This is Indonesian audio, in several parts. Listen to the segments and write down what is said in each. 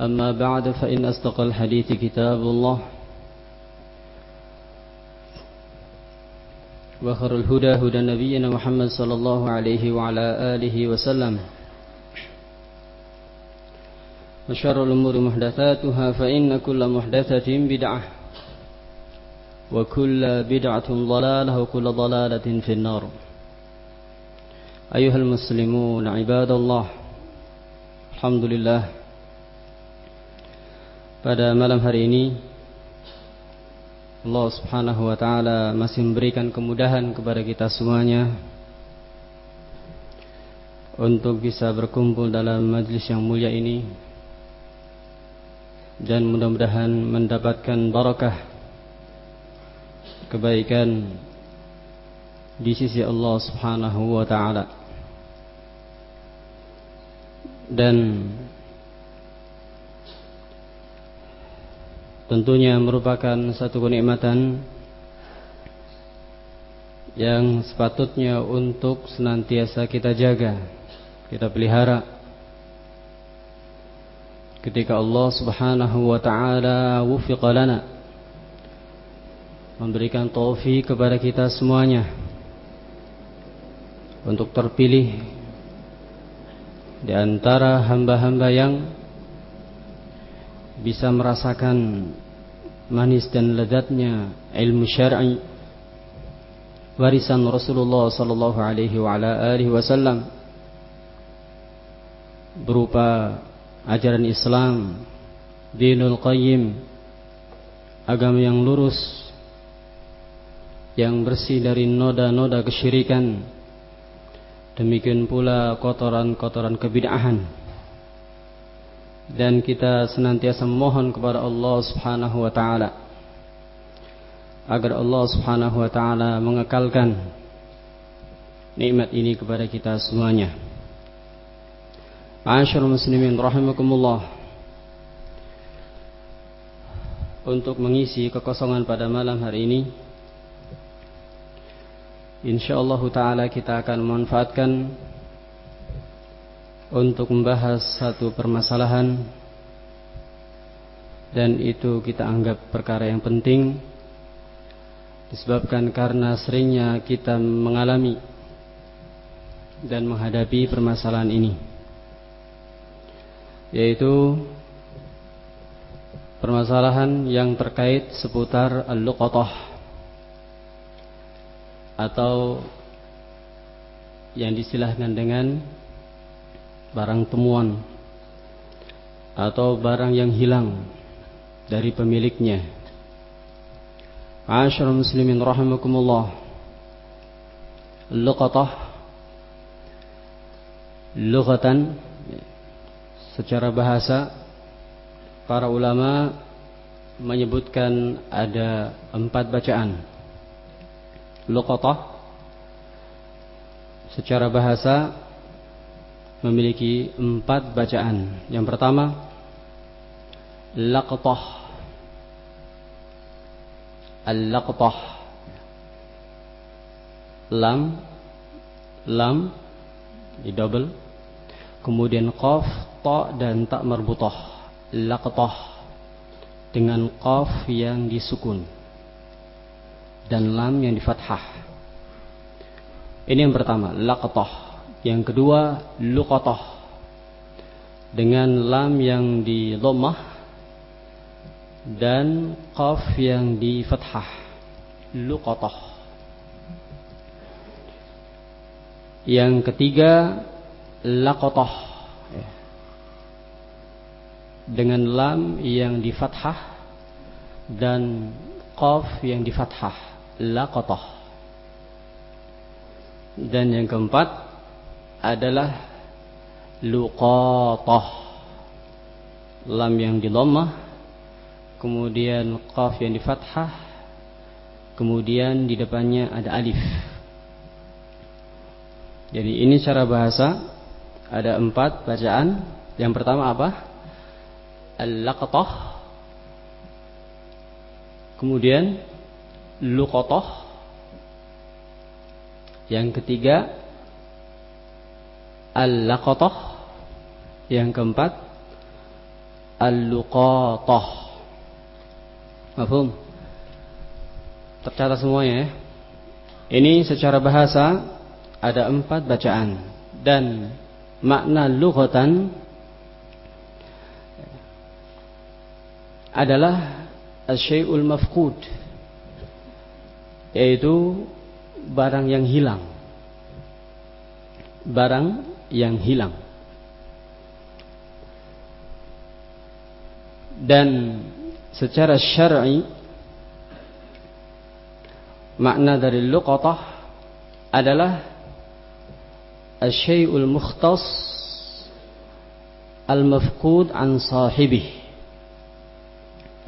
أما بعد فإن أصدق الحديث كتاب الله وخر الهدى هدى نبينا محمد صلى الله عليه وعلى آله وسلم وشر الأمور محدثاتها فإن كل محدثة بدعة وكل بدعة ضلالة وكل ضلالة في النار. أيها المسلمون عباد الله الحمد لله Pada malam hari ini Allah subhanahu wa ta'ala masih memberikan kemudahan kepada kita semuanya Untuk bisa berkumpul dalam majlis yang mulia ini Dan mudah-mudahan mendapatkan barakah Kebaikan Di sisi Allah subhanahu wa ta'ala. Dan tentunya merupakan satu kenikmatan yang sepatutnya untuk senantiasa kita jaga, kita pelihara. Ketika Allah Subhanahu wa taala wufiqa lana memberikan taufik kepada kita semuanya untuk terpilih di antara hamba-hamba yang bisa merasakan manis dan lezatnya ilmu syar'i warisan Rasulullah sallallahu alaihi wa ala alihi wasallam berupa ajaran Islam dinul qayyim agama yang lurus yang bersih dari noda-noda kesyirikan. Demikian pula kotoran-kotoran kebid'ahan dan kita senantiasa memohon kepada Allah Subhanahu wa taala agar Allah Subhanahu wa taala mengekalkan nikmat ini kepada kita semuanya. Ma'asyiral muslimin rahimakumullah. Untuk mengisi kekosongan pada malam hari ini insyaallah taala kita akan memanfaatkan untuk membahas satu permasalahan. Dan itu kita anggap perkara yang penting disebabkan karena seringnya kita mengalami dan menghadapi permasalahan ini yaitu permasalahan yang terkait seputar al-luqatah atau yang disilahkan dengan barang temuan atau barang yang hilang dari pemiliknya. Asyiral muslimin rahimakumullah. Luqatah lughatan secara bahasa para ulama menyebutkan ada empat bacaan. Luqatah secara bahasa memiliki empat bacaan. Yang pertama, laqtah Al-laqtah. Lam lam di double. Kemudian qaf, ta dan tak marbutah. Laqtah dengan qaf yang disukun dan lam yang di fathah. Ini yang pertama, laqtah. Yang kedua, luqatah. Dengan lam yang di dhammah dan qaf yang di fathah luqatah. Yang ketiga laqatah. Dengan lam yang di fathah dan qaf yang di fathah laqatah. Dan yang keempat adalah luqatah. Lam yang di dhammah kemudian qaf yang di fathah kemudian di depannya ada alif. Jadi ini cara bahasa ada empat bacaan. Yang pertama apa? Al-laqtah kemudian luqatah. Yang ketiga al-laqatah. Yang keempat Al-Luqatah. Mafhum? Tercatat semuanya ya. Ini secara bahasa Ada empat bacaan. Dan makna lughatan Adalah Asyai'ul mafqud Yaitu Barang yang hilang. Barang yang hilang. Dan secara syar'i makna dari luqatah adalah asyai'ul mukhtas al-mafqud an sahibih.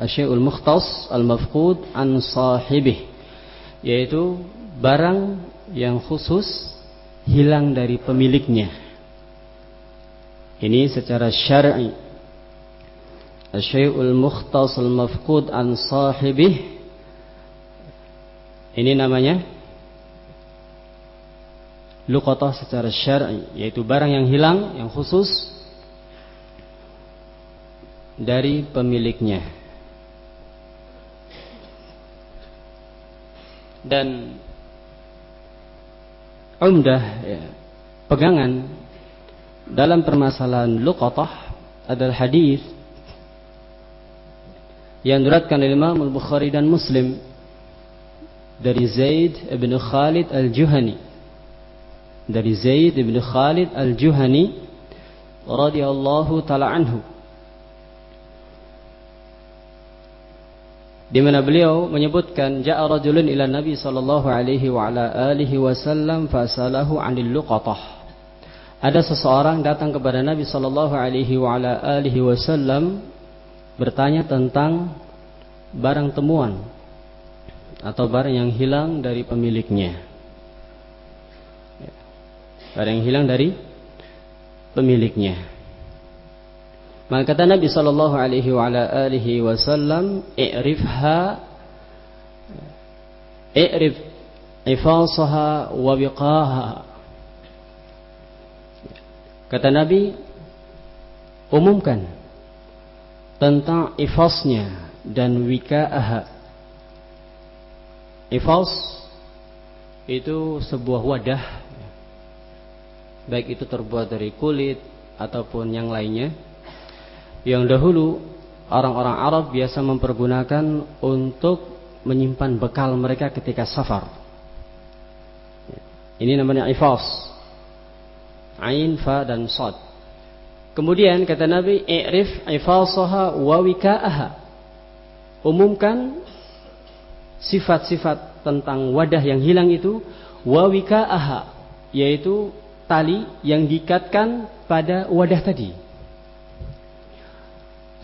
Asyai'ul mukhtas al-mafqud an sahibih. Yaitu barang yang khusus hilang dari pemiliknya ini secara syar'i. Asyai'ul mukhtas al-mafqud an sahibih. Ini namanya. Luqatah secara syar'i Yaitu barang yang hilang Yang khusus Dari pemiliknya. Dan Umdah ya, Pegangan Dalam permasalahan luqatah Adalah hadis yang diriwayatkan oleh Imam Al-Bukhari dan Muslim dari Zaid bin Khalid Al-Juhani. Dari Zaid bin Khalid Al-Juhani radhiyallahu taala anhu. Di mana beliau menyebutkan ja'a rajulun ila Nabi sallallahu alaihi wa ala alihi wasallam fasalahu 'anil luqatah ada seseorang datang kepada Nabi sallallahu alaihi wasallam bertanya tentang barang temuan atau barang yang hilang dari pemiliknya. Ya. Barang yang hilang dari pemiliknya. Maka kata Nabi sallallahu alaihi wasallam, "I'rifha i'rif ifasaha wa biqaha." Kata Nabi, umumkan tentang ifasnya dan wika'aha. Ifas itu sebuah wadah baik itu terbuat dari kulit ataupun yang lainnya yang dahulu orang-orang Arab biasa mempergunakan untuk menyimpan bekal mereka ketika safar. Ini namanya ifas. Ain, fa dan sad. Kemudian kata Nabi, "I'rif ifasaha wa wika'aha." Umumkan sifat-sifat tentang wadah yang hilang itu wa wika'aha, yaitu tali yang diikatkan pada wadah tadi.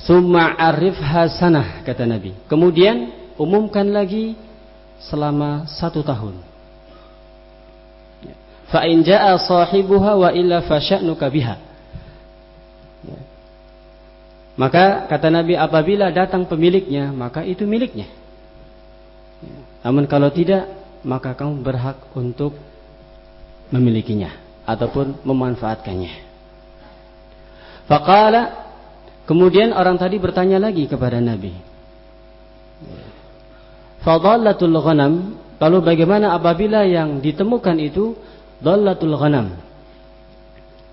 Summa arif hasanah kata Nabi. Kemudian umumkan lagi selama satu tahun. Fa in jaa sahibuha wa illa fasya'nuka biha. Maka kata Nabi apabila datang pemiliknya maka itu miliknya. Namun kalau tidak, maka kamu berhak untuk memilikinya ataupun memanfaatkannya. Faqala kemudian orang tadi bertanya lagi kepada Nabi. Fadallatul ghanam, lalu bagaimana apabila yang ditemukan itu dallatul ghanam?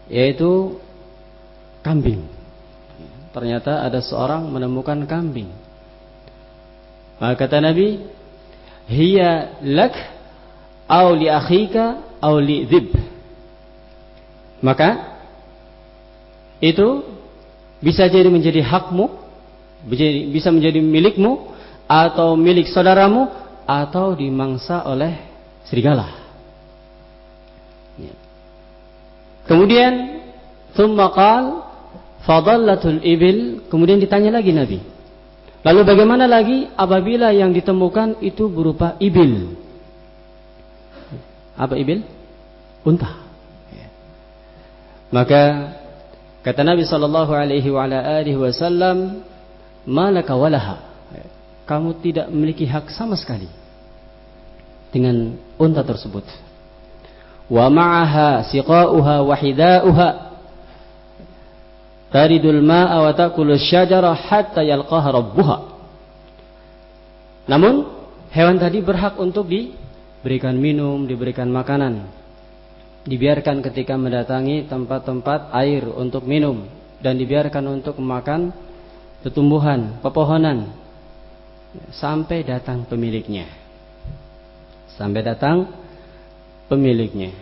Yaitu kambing. Ternyata ada seorang menemukan kambing. Maka kata Nabi, "Hiya lak au li akhika au li dhib." Maka itu bisa jadi menjadi hakmu, bisa menjadi milikmu atau milik saudaramu atau dimangsa oleh serigala. Ya. Kemudian thumma fadallatul ibil, kemudian ditanya lagi Nabi. Lalu bagaimana lagi apabila yang ditemukan itu berupa ibil? Apa ibil? Unta. Maka kata Nabi sallallahu alaihi wasallam, "Malaka walaha?" Kamu tidak memiliki hak sama sekali dengan unta tersebut. Wa ma'aha siqa'uha wa hida'uha taridul ma'a wa ta'kulu syajara hatta yalqaha rabbuha. Namun hewan tadi berhak untuk diberikan minum, diberikan makanan dibiarkan ketika mendatangi tempat-tempat air untuk minum dan dibiarkan untuk memakan tumbuhan, pepohonan sampai datang pemiliknya. Sampai datang pemiliknya.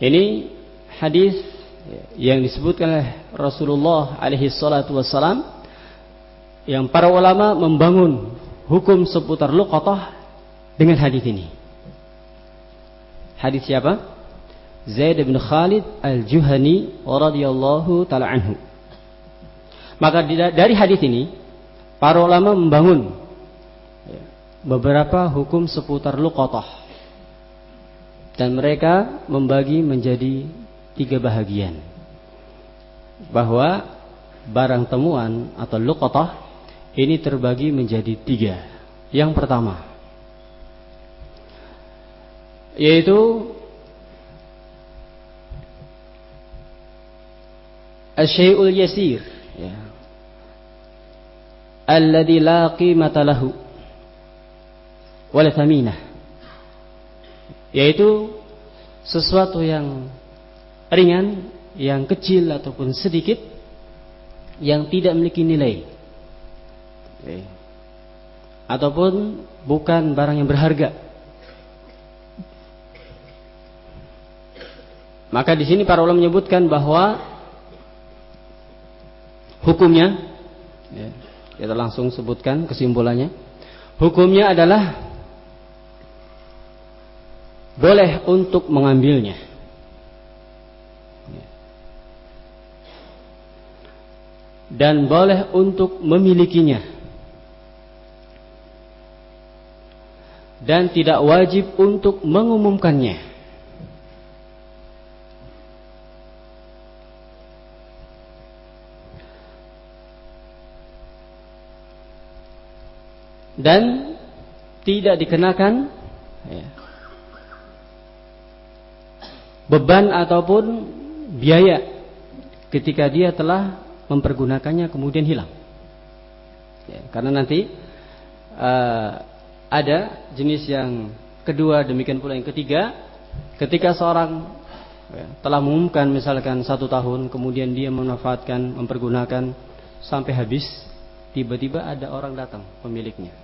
Ini hadis yang disebutkan oleh Rasulullah alaihi salatu wassalam yang para ulama membangun hukum seputar luqatah dengan hadis ini. Hadis siapa? Zaid bin Khalid Al-Juhani radhiyallahu taala anhu. Maka dari hadis ini para ulama membangun beberapa hukum seputar luqatah. Dan mereka membagi menjadi tiga bahagian. Bahwa barang temuan atau luqatah ini terbagi menjadi tiga. Yang pertama, yaitu asyai'ul yasir ya alladhi la qimata lahu wala yaitu sesuatu yang ringan yang kecil ataupun sedikit yang tidak memiliki nilai. Ataupun bukan barang yang berharga. Maka di sini para ulama menyebutkan bahwa hukumnya ya, kita langsung sebutkan kesimpulannya. Hukumnya adalah boleh untuk mengambilnya. Ya. Dan boleh untuk memilikinya. Dan tidak wajib untuk mengumumkannya. dan tidak dikenakan ya, beban ataupun biaya ketika dia telah mempergunakannya kemudian hilang. Ya, karena nanti uh, ada jenis yang kedua demikian pula yang ketiga. Ketika seorang ya, telah mengumumkan misalkan satu tahun kemudian dia memanfaatkan mempergunakan sampai habis tiba-tiba ada orang datang pemiliknya.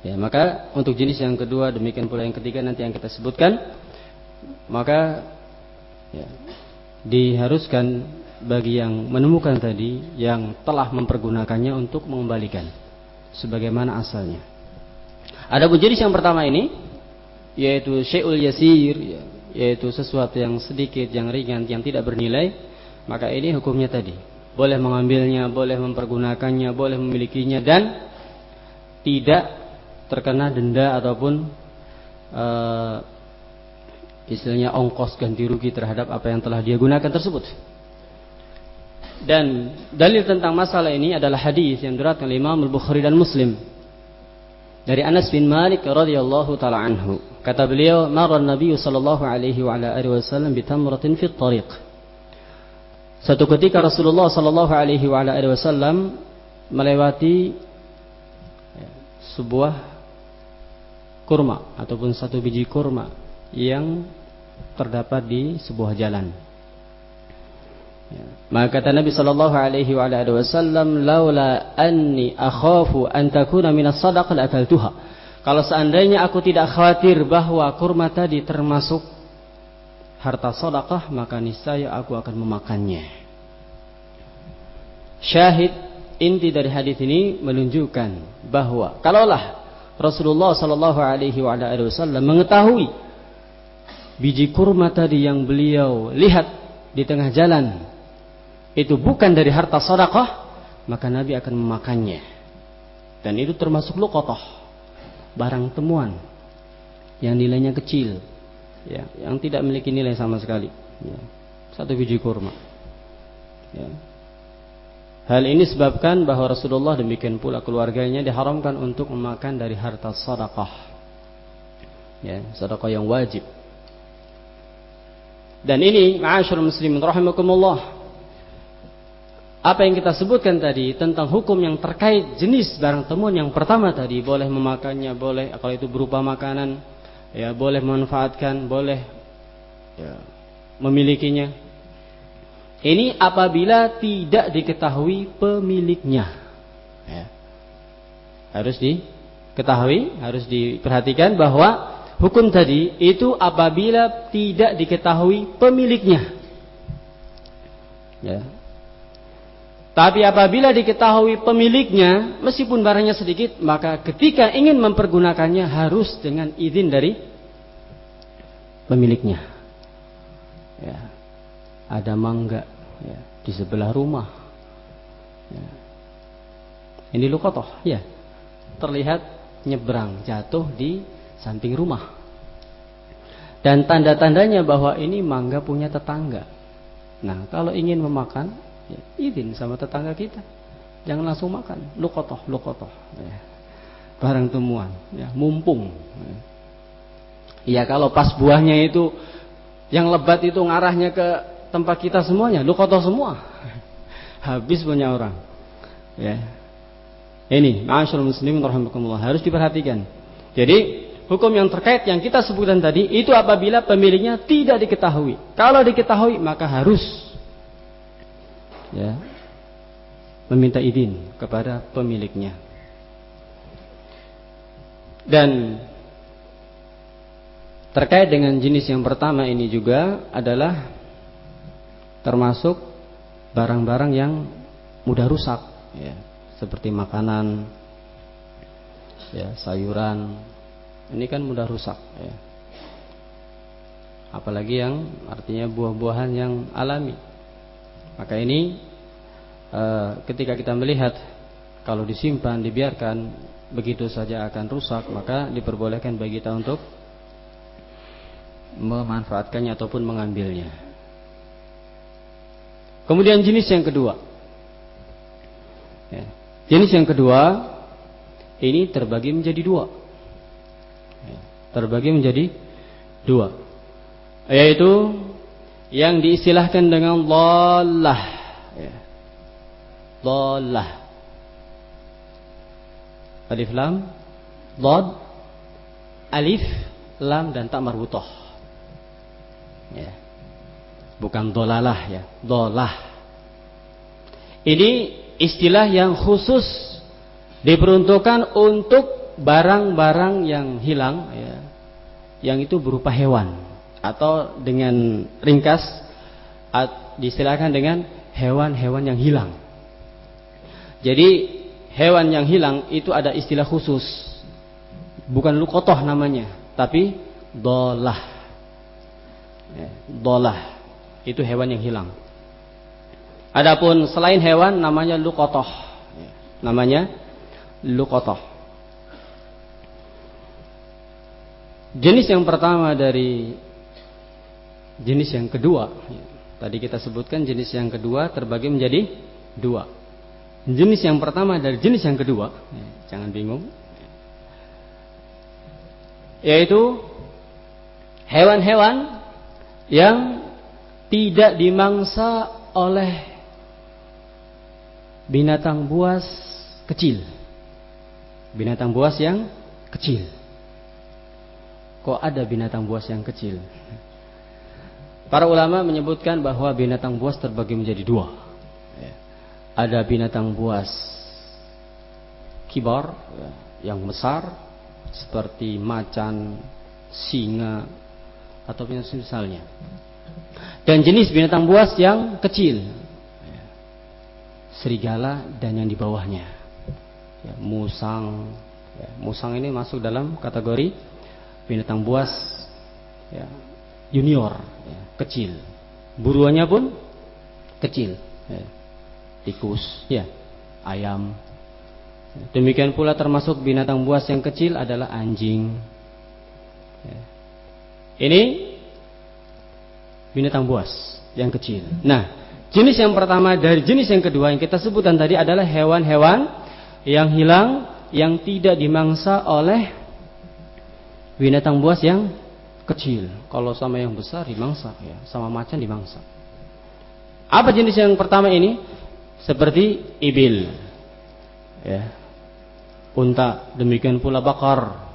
Ya, maka untuk jenis yang kedua demikian pula yang ketiga nanti yang kita sebutkan maka ya, diharuskan bagi yang menemukan tadi yang telah mempergunakannya untuk mengembalikan sebagaimana asalnya. Ada pun jenis yang pertama ini yaitu syai'ul yasir ya, yaitu sesuatu yang sedikit, yang ringan, yang tidak bernilai, maka ini hukumnya tadi. Boleh mengambilnya, boleh mempergunakannya, boleh memilikinya dan tidak terkena denda ataupun uh, istilahnya ongkos ganti rugi terhadap apa yang telah dia gunakan tersebut. Dan dalil tentang masalah ini adalah hadis yang diriwayatkan oleh Imam Al-Bukhari dan Muslim. dari Anas bin Malik radhiyallahu taala anhu. Kata beliau, "Mara Nabi sallallahu alaihi wa ala alihi wasallam bi tamratin fi tariq." Satu ketika Rasulullah sallallahu alaihi wa ala alihi wasallam melewati ya, sebuah kurma ataupun satu biji kurma yang terdapat di sebuah jalan. Ya. Maka kata Nabi sallallahu alaihi wa alihi wasallam, "Laula anni akhafu an takuna minas sadaqah akaltuha." Kalau seandainya aku tidak khawatir bahwa kurma tadi termasuk harta sedekah, maka niscaya aku akan memakannya. Syahid inti dari hadis ini menunjukkan bahwa kalaulah Rasulullah sallallahu alaihi wa alihi wasallam mengetahui biji kurma tadi yang beliau lihat di tengah jalan itu bukan dari harta sedekah, maka Nabi akan memakannya. Dan itu termasuk luqatah, barang temuan yang nilainya kecil, ya, yang tidak memiliki nilai sama sekali. Ya. Satu biji kurma. Ya. Hal ini sebabkan bahwa Rasulullah demikian pula keluarganya diharamkan untuk memakan dari harta sedekah. Ya, sedekah yang wajib. Dan ini ma'asyarul muslimin rahimakumullah. Apa yang kita sebutkan tadi tentang hukum yang terkait jenis barang temuan yang pertama tadi boleh memakannya boleh kalau itu berupa makanan ya boleh memanfaatkan boleh ya, memilikinya. Ini apabila tidak diketahui pemiliknya. Ya. harus diketahui harus diperhatikan bahwa hukum tadi itu apabila tidak diketahui pemiliknya ya tapi apabila diketahui pemiliknya, meskipun barangnya sedikit, maka ketika ingin mempergunakannya harus dengan izin dari pemiliknya. Ya. Ada mangga ya, di sebelah rumah. Ya. Ini lukotoh, ya. Terlihat nyebrang, jatuh di samping rumah. Dan tanda-tandanya bahwa ini mangga punya tetangga. Nah, kalau ingin memakan, ya, izin sama tetangga kita jangan langsung makan lukotoh lukotoh ya. barang temuan ya mumpung ya. kalau pas buahnya itu yang lebat itu ngarahnya ke tempat kita semuanya lukotoh semua habis punya orang ya ini masyaallah muslimin harus diperhatikan jadi hukum yang terkait yang kita sebutkan tadi itu apabila pemiliknya tidak diketahui. Kalau diketahui maka harus ya meminta izin kepada pemiliknya. Dan terkait dengan jenis yang pertama ini juga adalah termasuk barang-barang yang mudah rusak ya seperti makanan ya sayuran ini kan mudah rusak ya apalagi yang artinya buah-buahan yang alami maka ini e, ketika kita melihat kalau disimpan, dibiarkan begitu saja akan rusak, maka diperbolehkan bagi kita untuk memanfaatkannya ataupun mengambilnya. Kemudian jenis yang kedua. Ya. Jenis yang kedua ini terbagi menjadi dua. Terbagi menjadi dua. Yaitu yang diistilahkan dengan dhalah ya. dhalah alif lam dhad alif lam dan tak marbutoh ya bukan dolalah ya dolah ini istilah yang khusus diperuntukkan untuk barang-barang yang hilang ya yang itu berupa hewan atau dengan ringkas disilakan dengan hewan-hewan yang hilang. Jadi hewan yang hilang itu ada istilah khusus. Bukan lukotoh namanya, tapi dolah. Ya, dolah itu hewan yang hilang. Adapun selain hewan namanya lukotoh. Ya, namanya lukotoh. Jenis yang pertama dari jenis yang kedua. Tadi kita sebutkan jenis yang kedua terbagi menjadi dua. Jenis yang pertama dari jenis yang kedua, jangan bingung. yaitu hewan-hewan yang tidak dimangsa oleh binatang buas kecil. Binatang buas yang kecil. Kok ada binatang buas yang kecil? Para ulama menyebutkan bahwa binatang buas terbagi menjadi dua. Ada binatang buas kibar yang besar seperti macan, singa atau misalnya. Dan jenis binatang buas yang kecil serigala dan yang di bawahnya. Ya, musang. Ya, musang ini masuk dalam kategori binatang buas ya, junior, ya, kecil. Buruannya pun kecil. Ya. Tikus, ya, ayam. Demikian pula termasuk binatang buas yang kecil adalah anjing. Ya. Ini binatang buas yang kecil. Nah, Jenis yang pertama dari jenis yang kedua yang kita sebutkan tadi adalah hewan-hewan yang hilang yang tidak dimangsa oleh binatang buas yang kecil. Kalau sama yang besar dimangsa ya, sama macan dimangsa. Apa jenis yang pertama ini? Seperti ibil. Ya. Unta, demikian pula bakar.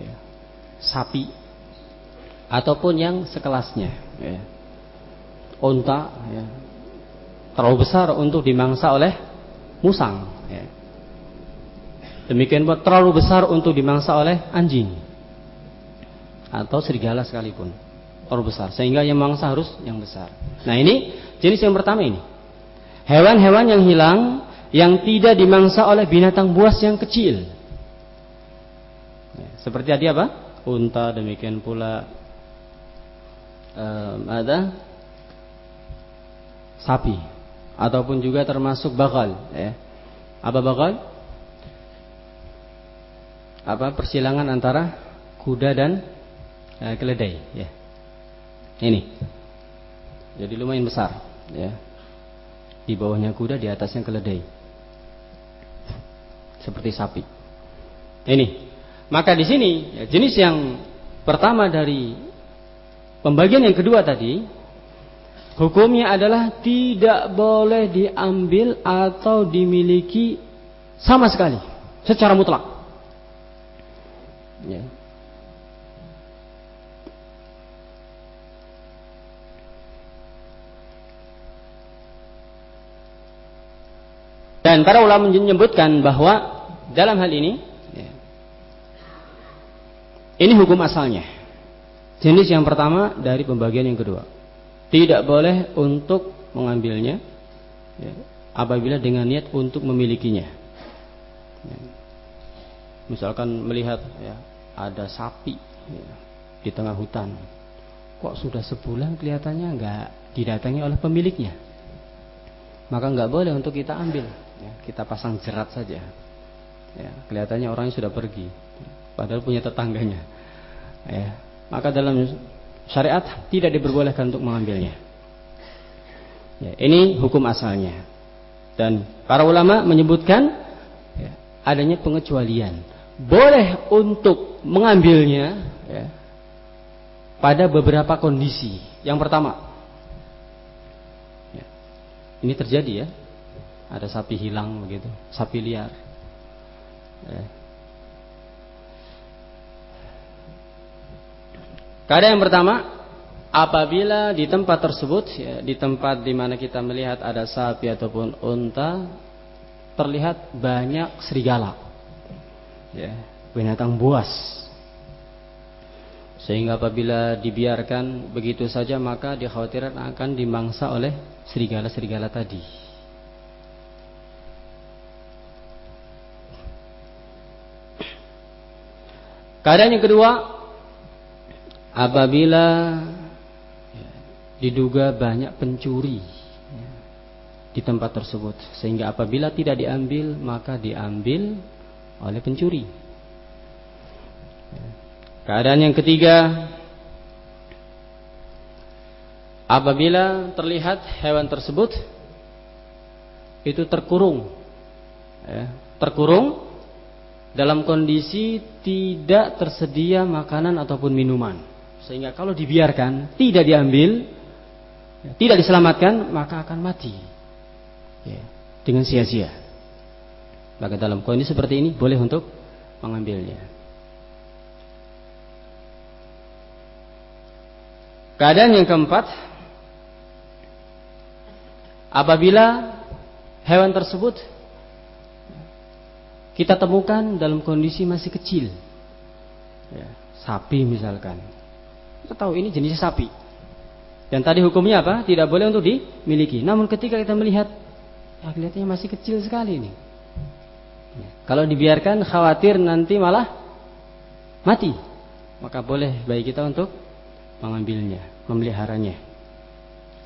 Ya. Sapi ataupun yang sekelasnya, ya unta ya, terlalu besar untuk dimangsa oleh musang. Ya. Demikian pun terlalu besar untuk dimangsa oleh anjing atau serigala sekalipun terlalu besar sehingga yang mangsa harus yang besar. Nah ini jenis yang pertama ini hewan-hewan yang hilang yang tidak dimangsa oleh binatang buas yang kecil. Ya, seperti tadi apa? Unta demikian pula um, ada sapi ataupun juga termasuk bakal ya. Apa bakal? Apa persilangan antara kuda dan uh, keledai ya. Ini. Jadi lumayan besar ya. Di bawahnya kuda, di atasnya keledai. Seperti sapi. Ini. Maka di sini ya, jenis yang pertama dari pembagian yang kedua tadi Hukumnya adalah tidak boleh diambil atau dimiliki sama sekali secara mutlak. Ya. Dan para ulama menyebutkan bahwa dalam hal ini ya, ini hukum asalnya. Jenis yang pertama dari pembagian yang kedua tidak boleh untuk mengambilnya ya, apabila dengan niat untuk memilikinya. Ya. Misalkan melihat ya, ada sapi ya, di tengah hutan, kok sudah sebulan kelihatannya nggak didatangi oleh pemiliknya, maka nggak boleh untuk kita ambil. Ya, kita pasang jerat saja. Ya, kelihatannya orangnya sudah pergi, padahal punya tetangganya. Ya, maka dalam syariat tidak diperbolehkan untuk mengambilnya. Ya, ini hukum asalnya. Dan para ulama menyebutkan ya, adanya pengecualian. Boleh untuk mengambilnya ya, pada beberapa kondisi. Yang pertama, ya, ini terjadi ya, ada sapi hilang begitu, sapi liar. Ya, yang pertama, apabila di tempat tersebut, ya, di tempat di mana kita melihat ada sapi ataupun unta, terlihat banyak serigala, ya, binatang buas. Sehingga apabila dibiarkan begitu saja maka dikhawatirkan akan dimangsa oleh serigala-serigala tadi. Keadaan yang kedua apabila diduga banyak pencuri ya, di tempat tersebut sehingga apabila tidak diambil maka diambil oleh pencuri. Keadaan yang ketiga apabila terlihat hewan tersebut itu terkurung ya, terkurung dalam kondisi tidak tersedia makanan ataupun minuman. Sehingga kalau dibiarkan, tidak diambil, tidak diselamatkan, maka akan mati. Ya, dengan sia-sia. Maka dalam kondisi seperti ini boleh untuk mengambilnya. Keadaan yang keempat, apabila hewan tersebut kita temukan dalam kondisi masih kecil. Ya, sapi misalkan. Kita tahu ini jenis sapi. Dan tadi hukumnya apa? Tidak boleh untuk dimiliki. Namun ketika kita melihat, ya kelihatannya masih kecil sekali ini. Ya, kalau dibiarkan khawatir nanti malah mati. Maka boleh bagi kita untuk mengambilnya, memeliharanya.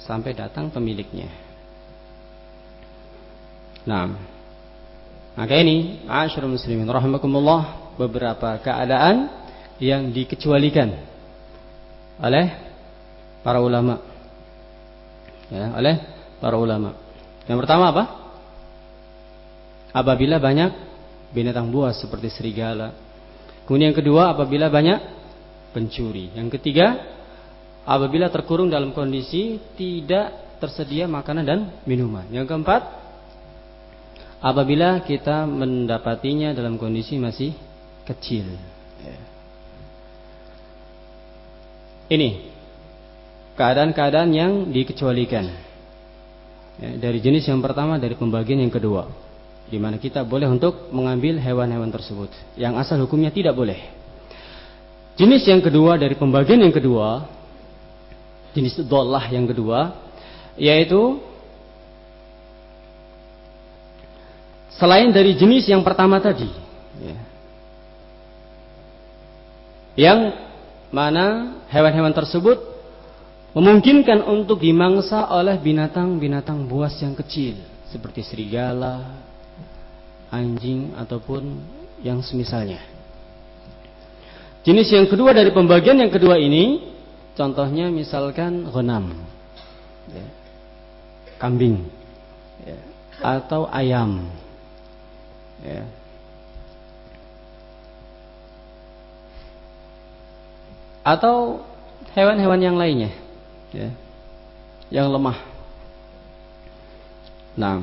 Sampai datang pemiliknya. Nah, maka ini, Asyurul muslimin rahimakumullah, beberapa keadaan yang dikecualikan oleh para ulama. Ya, oleh para ulama. Yang pertama apa? Apabila banyak binatang buas seperti serigala. Kemudian yang kedua, apabila banyak pencuri. Yang ketiga, apabila terkurung dalam kondisi tidak tersedia makanan dan minuman. Yang keempat, apabila kita mendapatinya dalam kondisi masih kecil. Ya. Ini keadaan-keadaan yang dikecualikan. Ya, dari jenis yang pertama dari pembagian yang kedua, di mana kita boleh untuk mengambil hewan-hewan tersebut. Yang asal hukumnya tidak boleh. Jenis yang kedua dari pembagian yang kedua, jenis dolah yang kedua, yaitu selain dari jenis yang pertama tadi ya. yang mana hewan-hewan tersebut memungkinkan untuk dimangsa oleh binatang-binatang buas yang kecil seperti serigala, anjing ataupun yang semisalnya. Jenis yang kedua dari pembagian yang kedua ini contohnya misalkan ghanam ya, kambing ya, atau ayam ya. atau hewan-hewan yang lainnya ya. yang lemah nah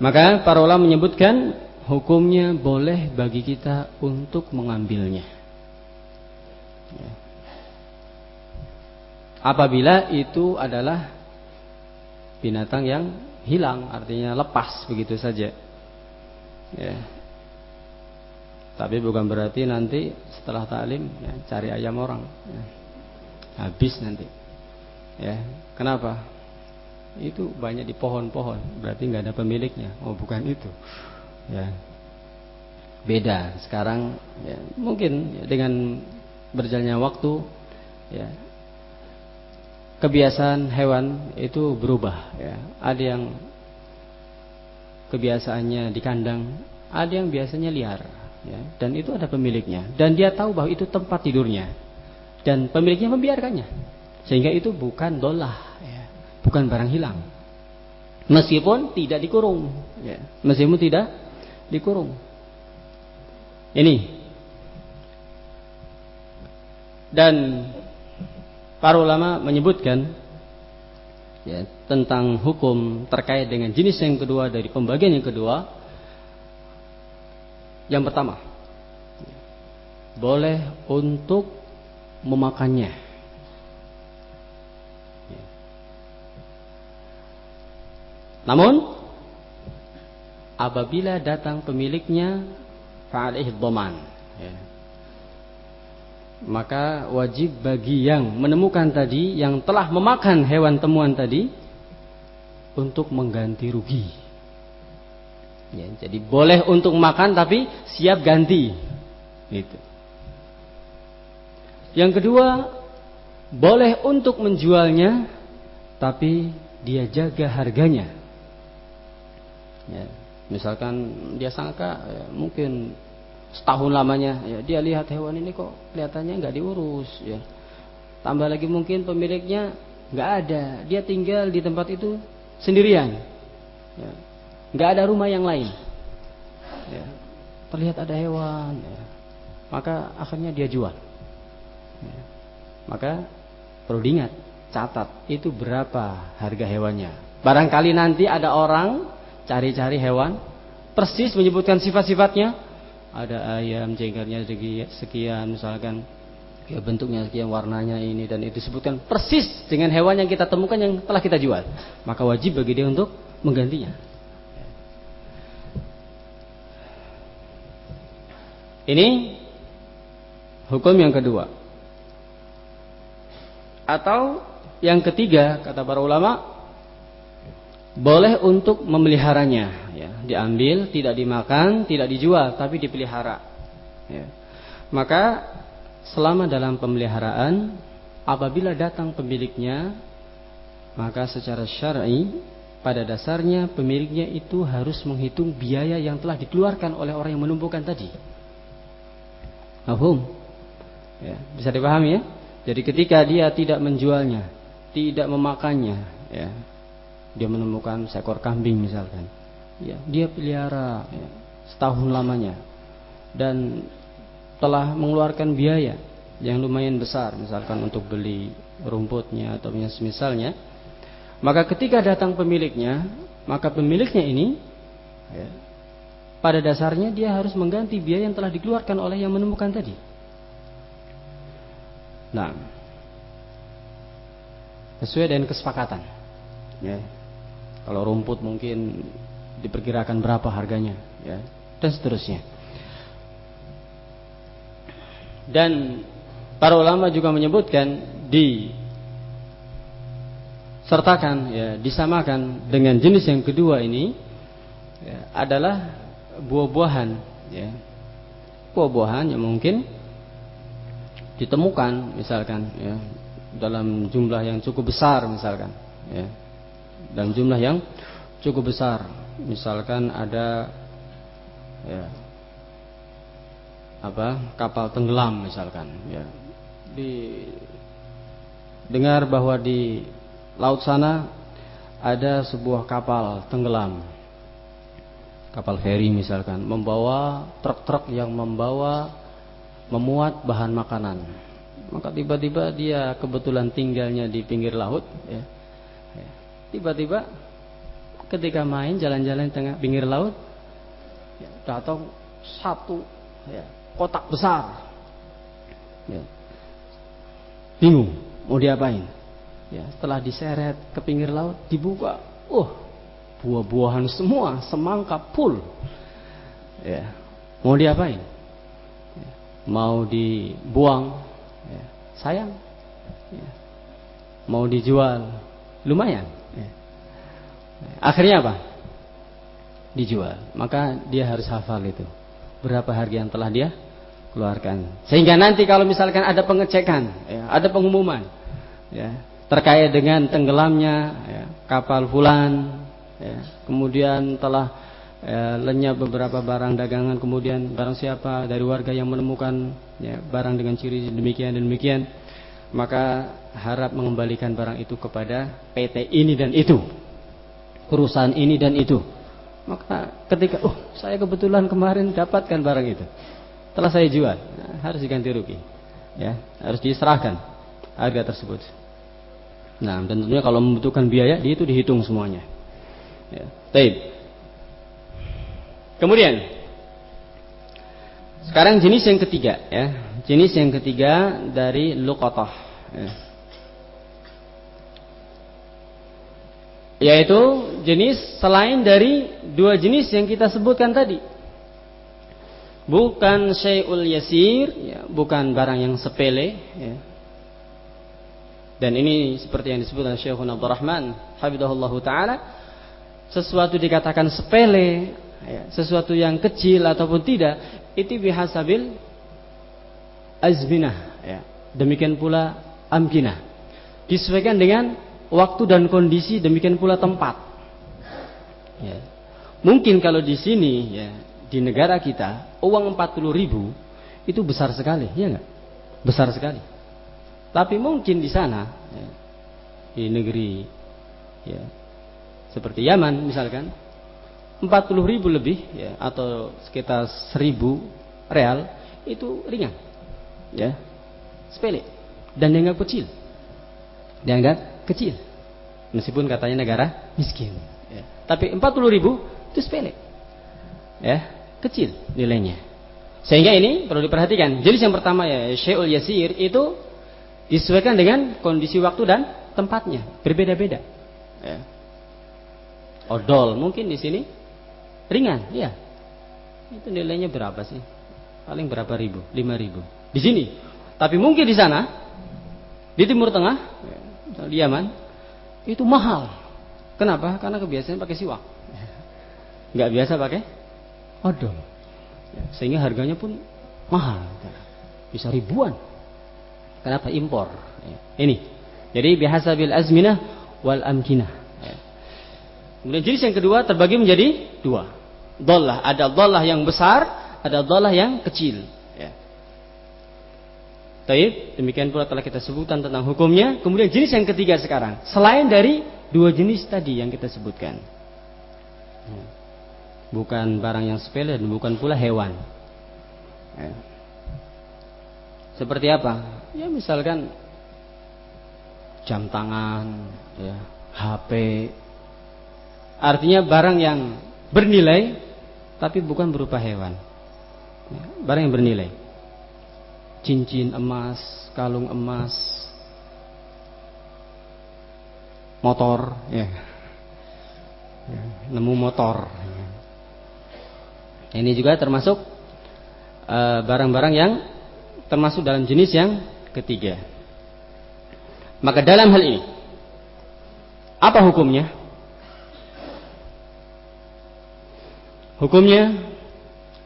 maka para ulama menyebutkan hukumnya boleh bagi kita untuk mengambilnya ya. apabila itu adalah binatang yang hilang artinya lepas begitu saja Ya. Tapi bukan berarti nanti setelah taklim ya, cari ayam orang. Ya. Habis nanti. Ya, kenapa? Itu banyak di pohon-pohon, berarti nggak ada pemiliknya. Oh, bukan itu. Ya. Beda. Sekarang ya, mungkin ya, dengan berjalannya waktu ya kebiasaan hewan itu berubah ya. Ada yang kebiasaannya di kandang, ada yang biasanya liar, ya, dan itu ada pemiliknya, dan dia tahu bahwa itu tempat tidurnya, dan pemiliknya membiarkannya, sehingga itu bukan dolah, ya, bukan barang hilang, meskipun tidak dikurung, ya, meskipun tidak dikurung. Ini. Dan para ulama menyebutkan ya, tentang hukum terkait dengan jenis yang kedua dari pembagian yang kedua. Yang pertama, boleh untuk memakannya. Ya. Namun apabila datang pemiliknya fa'alaihi dhaman. Ya maka wajib bagi yang menemukan tadi yang telah memakan hewan temuan tadi untuk mengganti rugi. Ya, jadi boleh untuk makan tapi siap ganti. Itu. Yang kedua, boleh untuk menjualnya tapi dia jaga harganya. Ya, misalkan dia sangka ya, mungkin setahun lamanya ya dia lihat hewan ini kok kelihatannya nggak diurus ya tambah lagi mungkin pemiliknya nggak ada dia tinggal di tempat itu sendirian ya nggak ada rumah yang lain ya terlihat ada hewan, ya, maka akhirnya dia jual. Ya. Maka perlu diingat, catat itu berapa harga hewannya. Barangkali nanti ada orang cari-cari hewan, persis menyebutkan sifat-sifatnya. Ada ayam jenggernya sekian, misalkan ya bentuknya sekian, warnanya ini dan itu disebutkan persis dengan hewan yang kita temukan yang telah kita jual. Maka wajib bagi dia untuk menggantinya. Ini hukum yang kedua. Atau yang ketiga kata para ulama boleh untuk memeliharanya, ya, diambil, tidak dimakan, tidak dijual, tapi dipelihara. Ya. Maka selama dalam pemeliharaan, apabila datang pemiliknya, maka secara syar'i pada dasarnya pemiliknya itu harus menghitung biaya yang telah dikeluarkan oleh orang yang menumbuhkan tadi. Mahum. Ya, bisa dipahami ya? Jadi ketika dia tidak menjualnya, tidak memakannya, ya, dia menemukan seekor kambing misalkan, ya, dia pelihara ya, setahun lamanya dan telah mengeluarkan biaya yang lumayan besar, misalkan untuk beli rumputnya atau misalnya, maka ketika datang pemiliknya, maka pemiliknya ini ya, pada dasarnya dia harus mengganti biaya yang telah dikeluarkan oleh yang menemukan tadi. Nah, sesuai dengan kesepakatan. Ya. Kalau rumput mungkin diperkirakan berapa harganya, ya, dan seterusnya. Dan para ulama juga menyebutkan di sertakan ya disamakan dengan jenis yang kedua ini ya, adalah buah-buahan ya buah-buahan yang mungkin ditemukan misalkan ya dalam jumlah yang cukup besar misalkan ya dalam jumlah yang cukup besar. Misalkan ada ya apa kapal tenggelam misalkan ya. Di dengar bahwa di laut sana ada sebuah kapal tenggelam. Kapal feri misalkan membawa truk-truk yang membawa memuat bahan makanan. Maka tiba-tiba dia kebetulan tinggalnya di pinggir laut ya. Tiba-tiba ketika main jalan-jalan tengah pinggir laut ya, datang satu ya, kotak besar ya. bingung mau diapain ya setelah diseret ke pinggir laut dibuka uh buah-buahan semua, semangka full. Ya. Mau diapain? Ya. Mau dibuang? Ya. Sayang. Ya. Mau dijual? Lumayan. Ya. Akhirnya apa? Dijual. Maka dia harus hafal itu. Berapa harga yang telah dia keluarkan. Sehingga nanti kalau misalkan ada pengecekan, ya, ada pengumuman, ya, terkait dengan tenggelamnya ya, kapal fulan ya. kemudian telah ya, lenyap beberapa barang dagangan kemudian barang siapa dari warga yang menemukan ya, barang dengan ciri demikian dan demikian maka harap mengembalikan barang itu kepada PT ini dan itu perusahaan ini dan itu maka ketika oh saya kebetulan kemarin dapatkan barang itu telah saya jual nah, harus diganti rugi ya harus diserahkan harga tersebut nah tentunya kalau membutuhkan biaya itu dihitung semuanya Ya. Taib. Kemudian sekarang jenis yang ketiga ya. Jenis yang ketiga dari luqatah ya. Yaitu jenis selain dari dua jenis yang kita sebutkan tadi. Bukan syai'ul yasir, ya, bukan barang yang sepele, ya. Dan ini seperti yang disebut oleh Syekhun Abdul Rahman, Habibullah Ta'ala, sesuatu dikatakan sepele, ya, sesuatu yang kecil ataupun tidak, itu bihasabil azminah. Ya. Demikian pula amkinah. Disesuaikan dengan waktu dan kondisi, demikian pula tempat. Ya. Mungkin kalau di sini, ya, di negara kita, uang 40 ribu itu besar sekali, ya enggak? Besar sekali. Tapi mungkin di sana, ya, di negeri ya, seperti Yaman misalkan, 40 ribu lebih ya, atau sekitar 1000 real itu ringan ya sepele dan dianggap kecil dianggap kecil. Meskipun katanya negara miskin. Ya. tapi 40 ribu itu sepele. Ya kecil nilainya. Sehingga ini perlu diperhatikan. Jenis yang pertama ya syai'ul yasir itu disesuaikan dengan kondisi waktu dan tempatnya. Berbeda-beda. Ya. odol mungkin di sini ringan ya itu nilainya berapa sih? Paling berapa ribu? lima ribu. Di sini. Tapi mungkin di sana di timur tengah di Yaman itu mahal kenapa karena kebiasaan pakai siwak nggak biasa pakai odol sehingga harganya pun mahal bisa ribuan Kenapa impor? Ya. Ini. Jadi biasa bil azminah wal amkinah. Ya. Kemudian jenis yang kedua terbagi menjadi dua. Dollah. Ada dollah yang besar, ada dollah yang kecil. Taib, demikian pula telah kita sebutkan tentang hukumnya. Kemudian jenis yang ketiga sekarang. Selain dari dua jenis tadi yang kita sebutkan. Ya. Bukan barang yang sepele dan bukan pula hewan. Ya. Seperti apa? Ya misalkan jam tangan, ya, HP. Artinya barang yang bernilai tapi bukan berupa hewan. Ya, barang yang bernilai. Cincin emas, kalung emas, motor, ya. nemu motor. Ini juga termasuk eh, barang-barang uh, yang termasuk dalam jenis yang ketiga. Maka dalam hal ini apa hukumnya? Hukumnya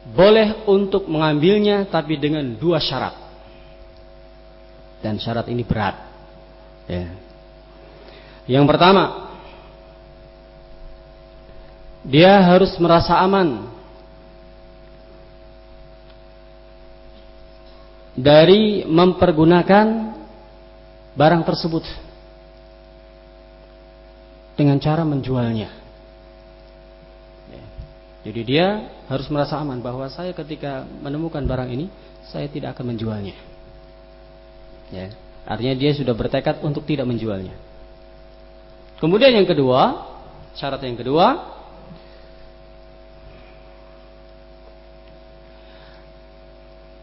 boleh untuk mengambilnya tapi dengan dua syarat. Dan syarat ini berat. Ya. Yang pertama, dia harus merasa aman dari mempergunakan barang tersebut dengan cara menjualnya. Jadi dia harus merasa aman bahwa saya ketika menemukan barang ini saya tidak akan menjualnya. Ya, artinya dia sudah bertekad untuk tidak menjualnya. Kemudian yang kedua, syarat yang kedua,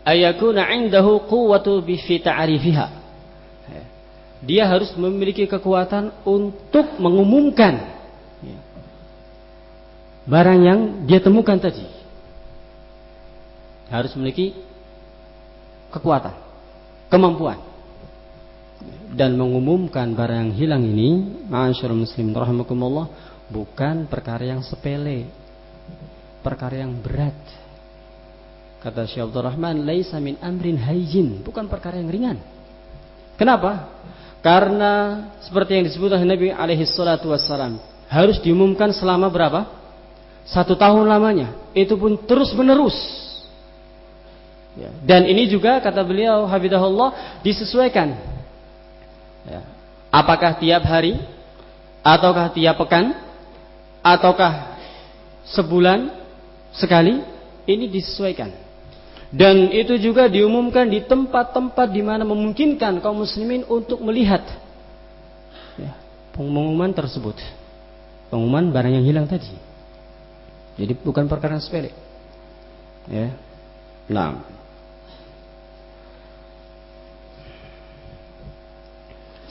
ayakuna indahu quwwatu fi ta'rifiha. Dia harus memiliki kekuatan untuk mengumumkan barang yang dia temukan tadi. Harus memiliki kekuatan, kemampuan dan mengumumkan barang yang hilang ini, ma'asyiral muslim rahimakumullah, bukan perkara yang sepele, perkara yang berat Kata Syekh Rahman, "Laisa amrin hayyin," bukan perkara yang ringan. Kenapa? Karena seperti yang disebut oleh Nabi alaihi salatu wassalam, harus diumumkan selama berapa? Satu tahun lamanya. Itu pun terus menerus. Ya. Dan ini juga kata beliau Habibullah disesuaikan. Ya. Apakah tiap hari, ataukah tiap pekan, ataukah sebulan sekali? Ini disesuaikan. Dan itu juga diumumkan di tempat-tempat di mana memungkinkan kaum muslimin untuk melihat ya, pengumuman tersebut. Pengumuman barang yang hilang tadi. Jadi bukan perkara sepele. Ya. Nah.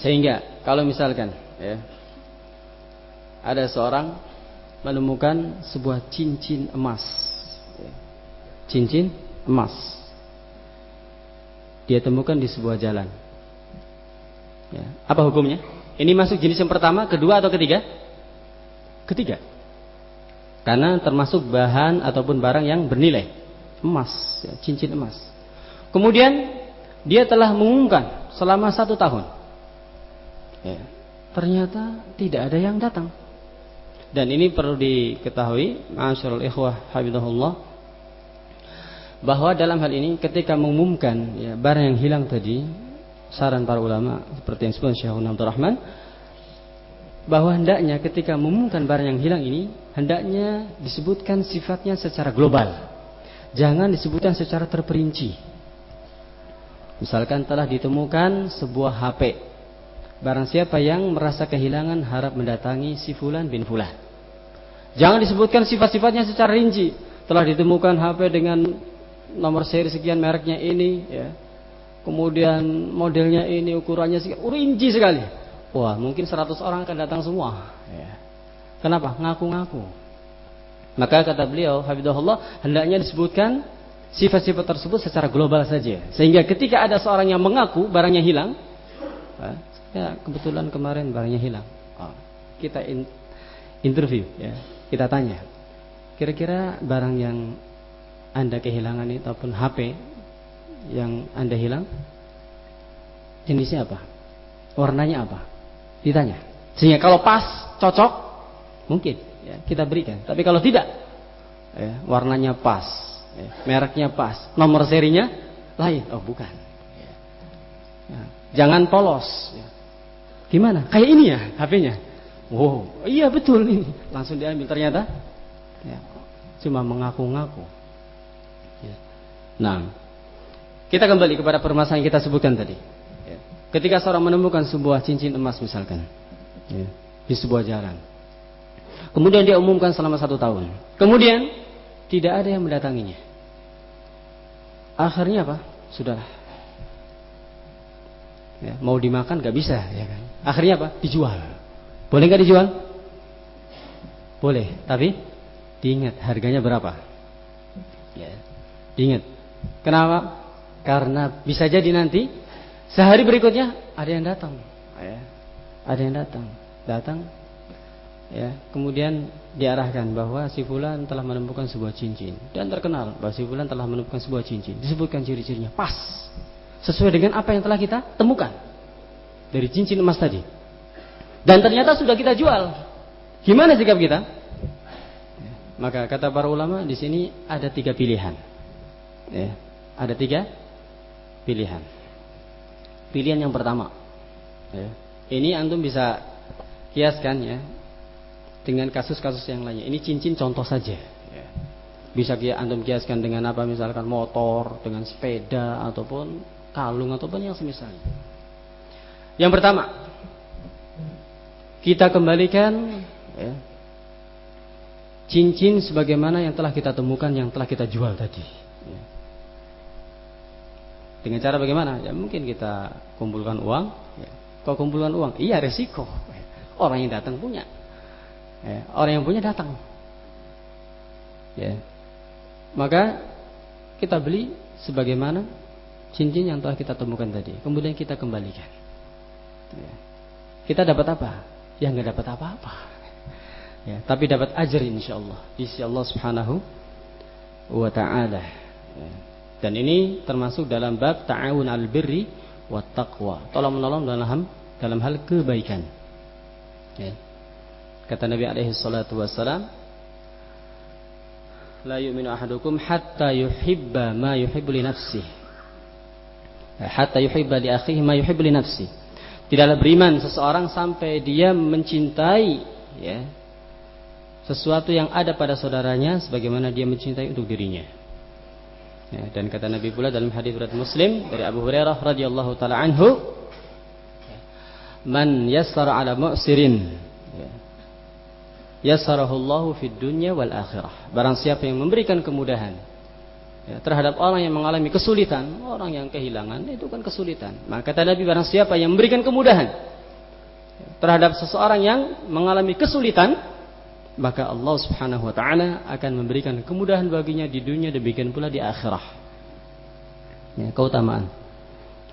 Sehingga kalau misalkan ya, ada seorang menemukan sebuah cincin emas. Ya, cincin emas. Dia temukan di sebuah jalan. Ya. Apa hukumnya? Ini masuk jenis yang pertama, kedua atau ketiga? Ketiga. Karena termasuk bahan ataupun barang yang bernilai. Emas, ya, cincin emas. Kemudian dia telah mengumumkan selama satu tahun. Ya. Ternyata tidak ada yang datang. Dan ini perlu diketahui, Masyarul ikhwah habibullah bahwa dalam hal ini ketika mengumumkan ya, barang yang hilang tadi saran para ulama seperti yang disebut Syekh Abdul Rahman bahwa hendaknya ketika mengumumkan barang yang hilang ini hendaknya disebutkan sifatnya secara global. Jangan disebutkan secara terperinci. Misalkan telah ditemukan sebuah HP. Barang siapa yang merasa kehilangan harap mendatangi si fulan bin fulan. Jangan disebutkan sifat-sifatnya secara rinci. Telah ditemukan HP dengan nomor seri sekian mereknya ini ya. Kemudian modelnya ini, ukurannya sekian, rinci sekali. Wah, mungkin 100 orang akan datang semua. Ya. Kenapa? Ngaku-ngaku. Maka kata beliau, Habibullah, hendaknya disebutkan sifat-sifat tersebut secara global saja. Sehingga ketika ada seorang yang mengaku barangnya hilang, ya kebetulan kemarin barangnya hilang. Oh, kita in, interview, ya, kita tanya, kira-kira barang yang anda kehilangan itu ataupun HP yang anda hilang, jenisnya apa? Warnanya apa? Ditanya. Sehingga kalau pas, cocok, Mungkin ya, kita berikan. Tapi kalau tidak, ya, warnanya pas, ya, mereknya pas, nomor serinya lain. Oh bukan. Ya. Ya. Jangan polos. Ya. Gimana? Kayak ini ya HP-nya. Oh iya betul ini. Langsung diambil ternyata. Ya, cuma mengaku-ngaku. Ya. Nah, kita kembali kepada permasalahan yang kita sebutkan tadi. Ya. Ketika seorang menemukan sebuah cincin emas misalkan, ya, di sebuah jalan, Kemudian dia umumkan selama satu tahun. Kemudian tidak ada yang mendatanginya. Akhirnya apa? Sudah. Ya, mau dimakan gak bisa, ya kan? Akhirnya apa? Dijual. Boleh nggak dijual? Boleh, tapi diingat harganya berapa? Ya, diingat. Kenapa? Karena bisa jadi nanti sehari berikutnya ada yang datang. Ya, ada yang datang, datang ya kemudian diarahkan bahwa si fulan telah menemukan sebuah cincin dan terkenal bahwa si fulan telah menemukan sebuah cincin disebutkan ciri-cirinya pas sesuai dengan apa yang telah kita temukan dari cincin emas tadi dan ternyata sudah kita jual gimana sikap kita maka kata para ulama di sini ada tiga pilihan ya ada tiga pilihan pilihan yang pertama ya. ini antum bisa kiaskan ya dengan kasus-kasus yang lainnya. Ini cincin contoh saja. Ya. Bisa antum kiaskan dengan apa misalkan motor, dengan sepeda ataupun kalung ataupun yang semisalnya. Yang pertama, kita kembalikan ya, cincin sebagaimana yang telah kita temukan yang telah kita jual tadi. Ya. Dengan cara bagaimana? Ya mungkin kita kumpulkan uang. Ya. Kalau kumpulkan uang, iya resiko. Orang yang datang punya. Ya, orang yang punya datang. Ya. Maka kita beli sebagaimana cincin yang telah kita temukan tadi. Kemudian kita kembalikan. Ya. Kita dapat apa? Ya nggak dapat apa-apa. Ya, tapi dapat ajar insya Allah. Sisi Allah Subhanahu wa taala. Ya. Dan ini termasuk dalam bab ta'awun al-birri wa taqwa. Tolong menolong dalam dalam hal kebaikan. Ya. Kata Nabi alaihi salatu wassalam, La yu'minu ahadukum hatta yuhibba ma yuhibbu li nafsihi. Hatta yuhibba li akhihi ma yuhibbu li nafsihi. Tidaklah beriman seseorang sampai dia mencintai ya, sesuatu yang ada pada saudaranya sebagaimana dia mencintai untuk dirinya. Ya, dan kata Nabi pula dalam hadis riwayat Muslim dari Abu Hurairah radhiyallahu taala anhu, "Man yassara ala mu'sirin yasarahullahu fid dunya wal akhirah. Barang siapa yang memberikan kemudahan ya, terhadap orang yang mengalami kesulitan, orang yang kehilangan itu kan kesulitan. Maka kata Nabi barang siapa yang memberikan kemudahan terhadap seseorang yang mengalami kesulitan, maka Allah Subhanahu wa taala akan memberikan kemudahan baginya di dunia demikian pula di akhirah. Ya, keutamaan.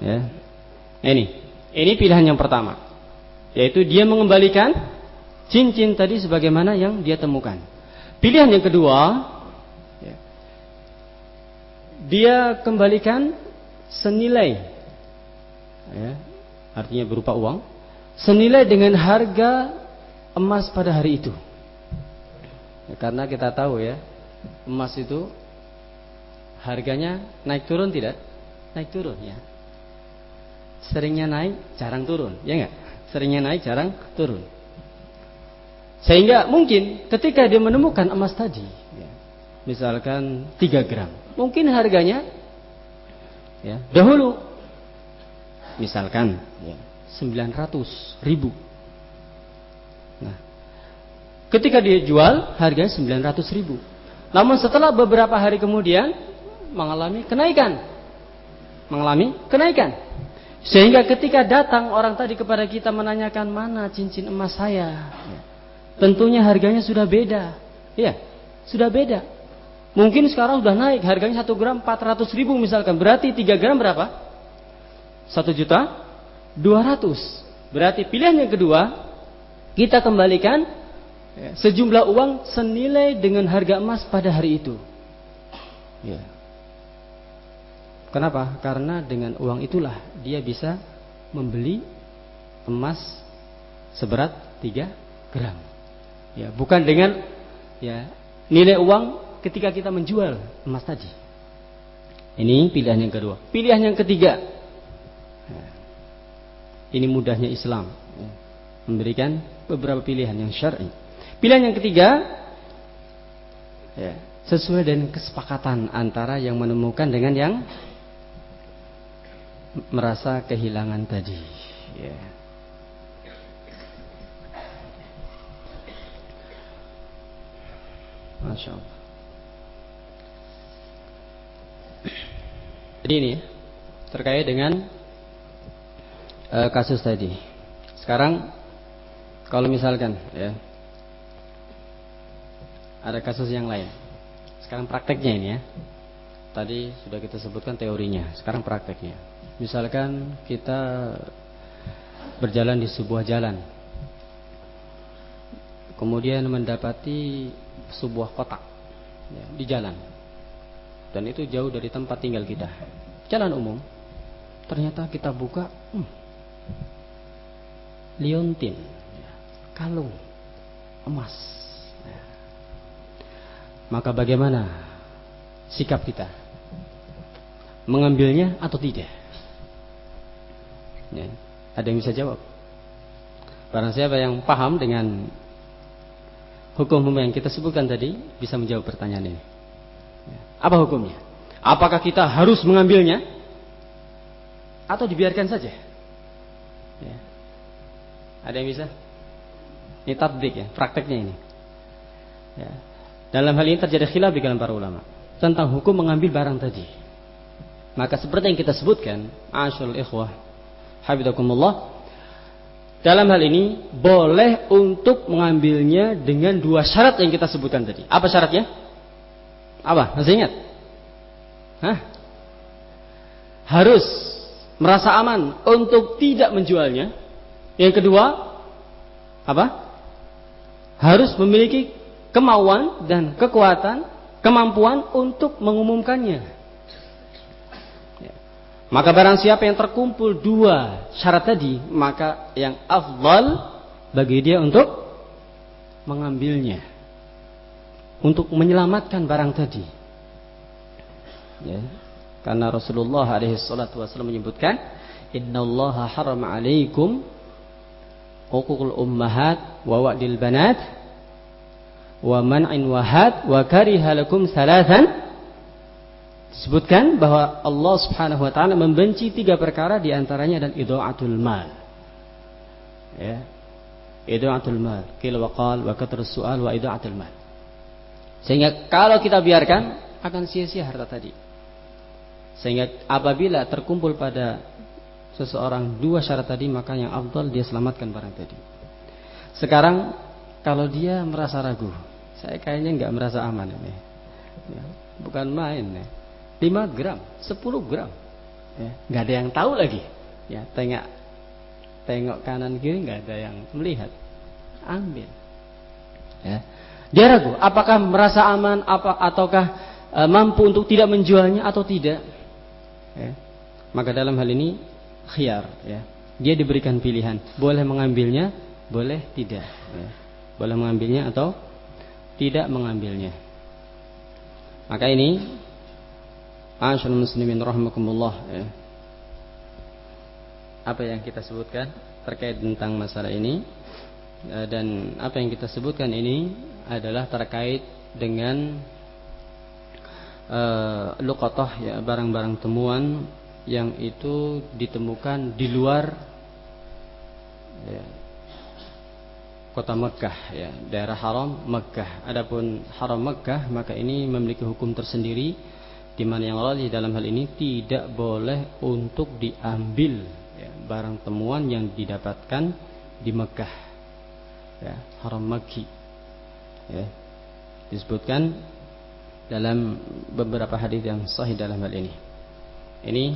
Ya. Ini, ini pilihan yang pertama, yaitu dia mengembalikan cincin tadi sebagaimana yang dia temukan. Pilihan yang kedua, dia kembalikan senilai, ya, artinya berupa uang, senilai dengan harga emas pada hari itu. Ya, karena kita tahu ya, emas itu harganya naik turun tidak? Naik turun ya. Seringnya naik, jarang turun, ya enggak? Seringnya naik, jarang turun. Sehingga mungkin ketika dia menemukan emas tadi, ya, misalkan 3 gram, mungkin harganya ya, dahulu misalkan ya, 900 ribu. Nah, ketika dia jual harganya 900 ribu. Namun setelah beberapa hari kemudian mengalami kenaikan, mengalami kenaikan. Sehingga ketika datang orang tadi kepada kita menanyakan mana cincin emas saya, tentunya harganya sudah beda. Iya, sudah beda. Mungkin sekarang sudah naik harganya 1 gram 400 ribu misalkan. Berarti 3 gram berapa? 1 juta 200. Berarti pilihan yang kedua kita kembalikan ya, sejumlah uang senilai dengan harga emas pada hari itu. Ya. Kenapa? Karena dengan uang itulah dia bisa membeli emas seberat 3 gram. Ya, bukan dengan ya nilai uang ketika kita menjual emas tadi. Ini pilihan yang kedua. Pilihan yang ketiga. Ini mudahnya Islam memberikan beberapa pilihan yang syar'i. Pilihan yang ketiga ya, sesuai dengan kesepakatan antara yang menemukan dengan yang merasa kehilangan tadi. Ya. Masya Allah. Jadi ini terkait dengan uh, kasus tadi. Sekarang kalau misalkan ya ada kasus yang lain. Sekarang prakteknya ini ya. Tadi sudah kita sebutkan teorinya, sekarang prakteknya. Misalkan kita berjalan di sebuah jalan. Kemudian mendapati sebuah kotak ya, di jalan dan itu jauh dari tempat tinggal kita. Jalan umum. Ternyata kita buka hmm, liontin. Kalung. Emas. Maka bagaimana sikap kita? Mengambilnya atau tidak? Ya, ada yang bisa jawab? Barang siapa yang paham dengan hukum-hukum yang kita sebutkan tadi bisa menjawab pertanyaan ini. Apa hukumnya? Apakah kita harus mengambilnya atau dibiarkan saja? Ya. Ada yang bisa? Ini tatbik ya, prakteknya ini. Ya. Dalam hal ini terjadi khilaf di kalangan para ulama tentang hukum mengambil barang tadi. Maka seperti yang kita sebutkan, asyul ikhwah, habidakumullah, dalam hal ini boleh untuk mengambilnya dengan dua syarat yang kita sebutkan tadi. Apa syaratnya? Apa? Masih ingat? Hah? Harus merasa aman untuk tidak menjualnya. Yang kedua, apa? Harus memiliki kemauan dan kekuatan, kemampuan untuk mengumumkannya. Maka barang siapa yang terkumpul dua syarat tadi, maka yang afdal bagi dia untuk mengambilnya. Untuk menyelamatkan barang tadi. Ya. Karena Rasulullah alaihi salatu wasallam menyebutkan, "Innallaha harama 'alaikum uququl ummahat wa wa'dil banat wa man'in wahad wa kariha lakum salasan disebutkan bahwa Allah Subhanahu wa taala membenci tiga perkara di antaranya dan idaatul mal. Ya. Idaatul mal, qil wa qal wa katrus su'al wa idaatul mal. Sehingga kalau kita biarkan akan sia-sia harta tadi. Sehingga apabila terkumpul pada seseorang dua syarat tadi maka yang afdal dia selamatkan barang tadi. Sekarang kalau dia merasa ragu, saya kayaknya nggak merasa aman ini. Ya, bukan main ya 5 gram, 10 gram. Ya, nggak ada yang tahu lagi. Ya, tengok tengok kanan kiri nggak ada yang melihat. Ambil. Ya. Dia ragu, apakah merasa aman apa ataukah e, mampu untuk tidak menjualnya atau tidak. Ya. Maka dalam hal ini khiar ya. Dia diberikan pilihan, boleh mengambilnya, boleh tidak. Ya. Boleh mengambilnya atau tidak mengambilnya. Maka ini Asyul muslimin rahimakumullah ya. Apa yang kita sebutkan terkait tentang masalah ini dan apa yang kita sebutkan ini adalah terkait dengan uh, luqatah ya barang-barang temuan yang itu ditemukan di luar ya, kota Mekah ya daerah haram Mekah. Adapun haram Mekah maka ini memiliki hukum tersendiri di mana yang di dalam hal ini tidak boleh untuk diambil ya, barang temuan yang didapatkan di Mekah ya, haram Makki ya, disebutkan dalam beberapa hadis yang sahih dalam hal ini. Ini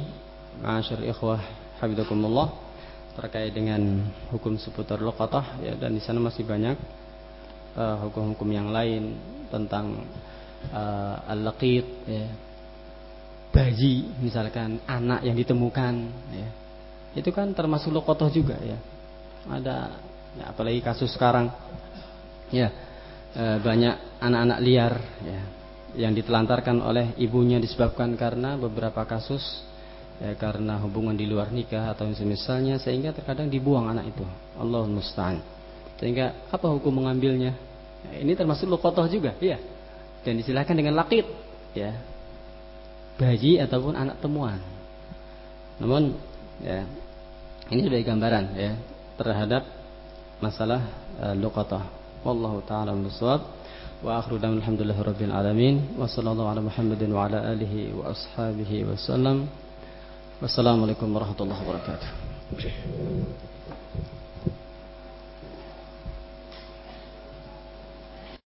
ma'asyar ikhwah habibakumullah terkait dengan hukum seputar luqatah ya dan di sana masih banyak uh, hukum-hukum uh, yang lain tentang uh, al-laqit ya. bayi misalkan anak yang ditemukan ya. Itu kan termasuk luqatah juga ya. Ada ya, apalagi kasus sekarang. Ya e, banyak anak-anak liar ya yang ditelantarkan oleh ibunya disebabkan karena beberapa kasus ya, karena hubungan di luar nikah atau misalnya sehingga terkadang dibuang anak itu. Allah musta'an. Sehingga apa hukum mengambilnya? Ya, ini termasuk lukotoh juga ya dan disilahkan dengan lakit ya. Bayi ataupun anak temuan. Namun ya ini sudah gambaran ya terhadap masalah uh, luqatah. Wallahu taala bisawab. Wa akhiru dan alhamdulillah rabbil alamin. Wa sallallahu ala Muhammadin wa ala alihi wa ashabihi wa sallam. Wassalamualaikum warahmatullahi wabarakatuh.